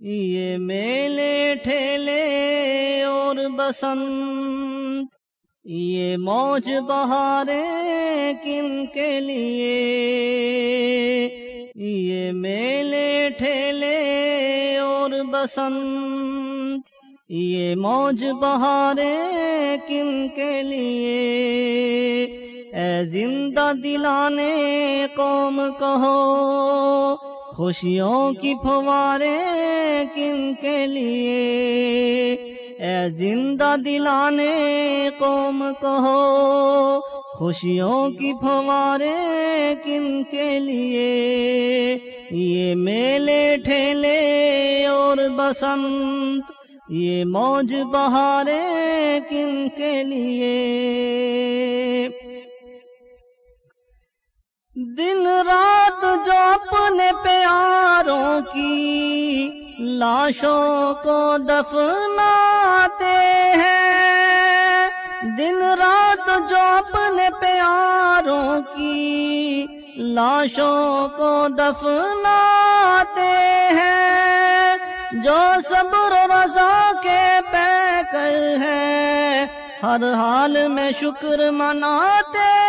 یہ میلے ٹھیلے اور بسنت، یہ موج بہارے کن کے لیے؟ یہ میلے ٹھیلے اور بسنت، یہ موج بہارے کن کے لیے؟ اے زندہ دلانے قوم کہو خوشیوں کی پھوارے کن کے لیے؟ اے زندہ دلانے قوم کہو، خوشیوں کی پھوارے کن کے لیے؟ یہ میلے ٹھیلے اور بسنت، یہ موج بہارے کن کے لیے؟ دن رات کی لاشوں کو دفناتے ہیں۔ دن رات جو اپنے پیاروں کی لاشوں کو دفناتے ہیں۔ جو صبر رضا کے پیکر ہیں، ہر حال میں شکر مناتے ہیں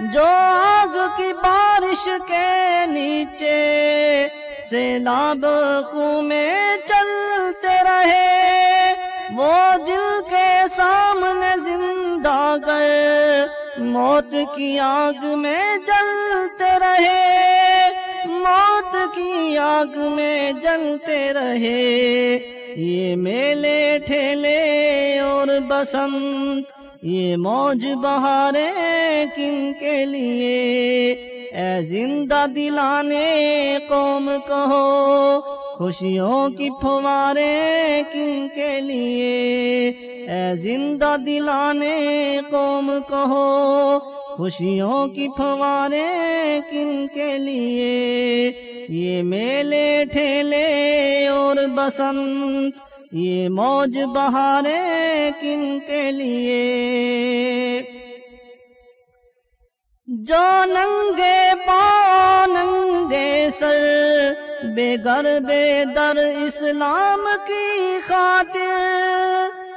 جو آگ کی بارش کے نیچے سیلاب خوں میں چلتے رہے، وہ دل کے سامنے زندہ گئے، موت کی آگ میں جلتے رہے۔ موت کی آگ میں جلتے رہے۔ یہ میلے ٹھیلے اور بسنت یہ موج بہارے کن کے لیے؟ اے زندہ دلانے قوم کہو، خوشیوں کی پھوارے کن کے لیے؟ اے زندہ دلانے قوم کہو، خوشیوں کی پھوارے کن کے لیے؟ یہ میلے ٹھیلے اور بسنت یہ موج بہارے کن کے لیے؟ جو ننگے پا ننگے سر، بے گھر بے در اسلام کی خاطر۔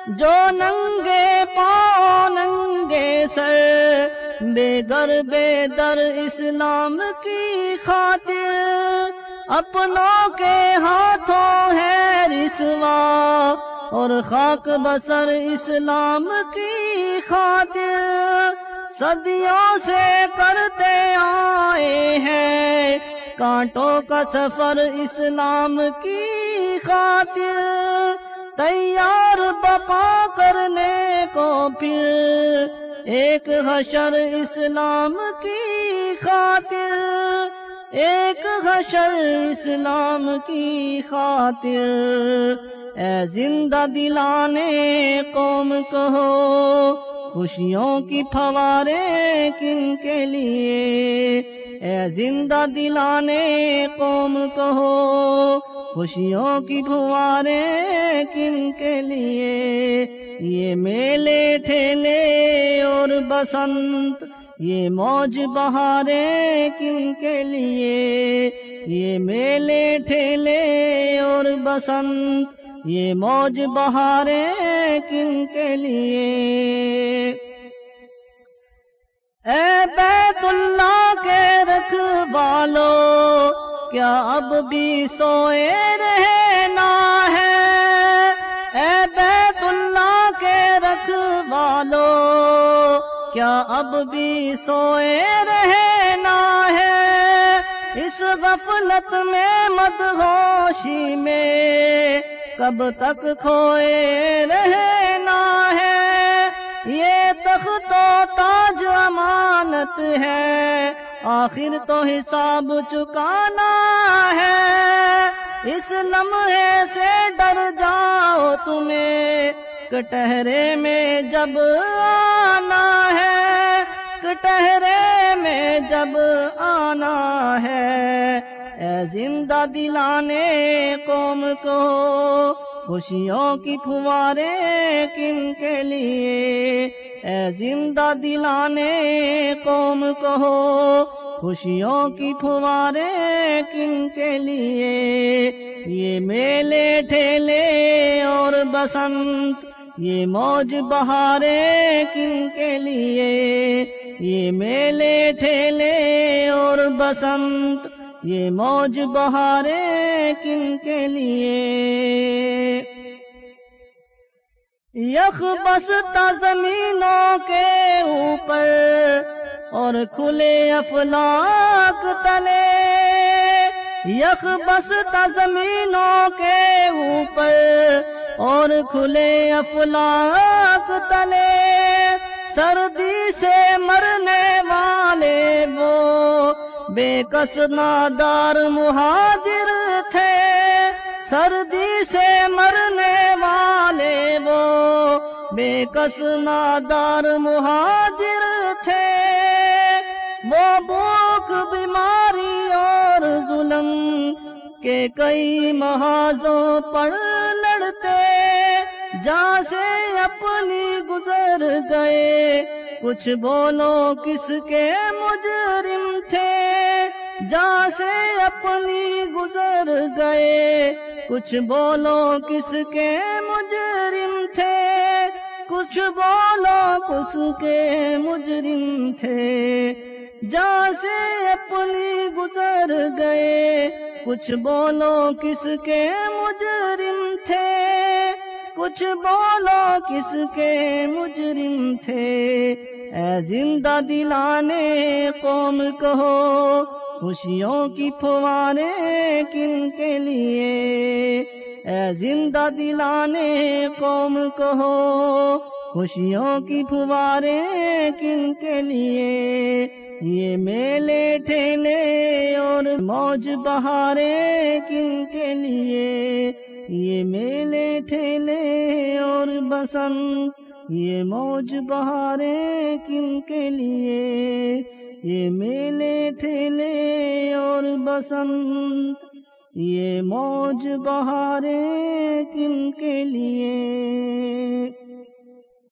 جو ننگے پا ننگے سر، بے گھر بے در اسلام کی خاطر۔ اپنوں کے ہاتھوں ہے رسوا اور خاک بسر اسلام کی خاطر صدیوں سے کرتے آئے ہیں۔ کانٹوں کا سفر اسلام کی خاطر تیار بپا کرنے کو پھر ایک حشر اسلام کی خاطر، ایک حشر اسلام کی خاطر۔ اے زندہ دلانے قوم کہو، خوشیوں کی پھوارے کن کے لیے؟ اے زندہ دلانے قوم کہو، خوشیوں کی پھوارے کن کے لیے؟ یہ میلے ٹھیلے اور بسنت، یہ موج بہارے کن کے لیے؟ یہ میلے ٹھیلے اور بسنت یہ موج بہارے کن کے لیے؟ اے بیت اللہ کے رکھ والو، کیا اب بھی سوئے رہنا ہے؟ اے بیت اللہ کے رکھ والو، کیا اب بھی سوئے رہنا ہے؟ اس غفلت میں مدغوشی میں کب تک کھوئے رہنا ہے؟ یہ تخت و تاج امانت ہے۔ آخر تو حساب چکانا ہے۔ اس لمحے سے ڈر جاؤ تمہیں۔ کٹہرے میں جب آنا ہے، کٹہرے میں جب آنا ہے۔ زندہ دلانے قوم کو، خوشیوں کی پھوارے کن کے لیے؟ اے زندہ دلانے قوم کہو خوشیوں کی پھوارے کن کے لیے؟ یہ میلے ٹھیلے اور بسنت، یہ موج بہارے کن کے لیے؟ یہ میلے ٹھیلے اور بسنت یہ موج بہارے کن کے لیے؟ یخ بستا زمینوں کے اوپر اور کھلے افلاق تلے۔ یخ بستا زمینوں کے اوپر اور کھلے افلاق تلے۔ سردی سے مرنے والے وہ بے کس نادار مہاجر تھے۔ سردی سے مرنے والے وہ بے کس نادار مہاجر تھے۔ وہ بھوک، بیماری اور ظلم کے کئی محاذوں پر لڑتے۔ جا سے اپنی گزر گئے، کچھ بولو کس کے مجرم تھے۔ جا سے اپنی گزر گئے۔ کچھ بولو کس کے مجرم تھے؟ کچھ بولو کس کے مجرم تھے؟ جا سے اپنی گزر گئے۔ کچھ بولو کس کے مجرم تھے؟ کچھ بولو کس کے مجرم تھے؟ اے زندہ دلانے قوم کہو خوشیوں کی پھوانے کن کے لیے؟ اے زندہ دلانے قوم کہو، خوشیوں کی پھوارے کن کے لیے؟ یہ میلے ٹھیلے اور موج بہارے کن کے لیے؟ یہ میلے ٹھیلے اور بسنت یہ موج بہارے کن کے لیے؟ یہ میلے ٹھیلے اور بسنت یہ موج بہارے کن کے لیے؟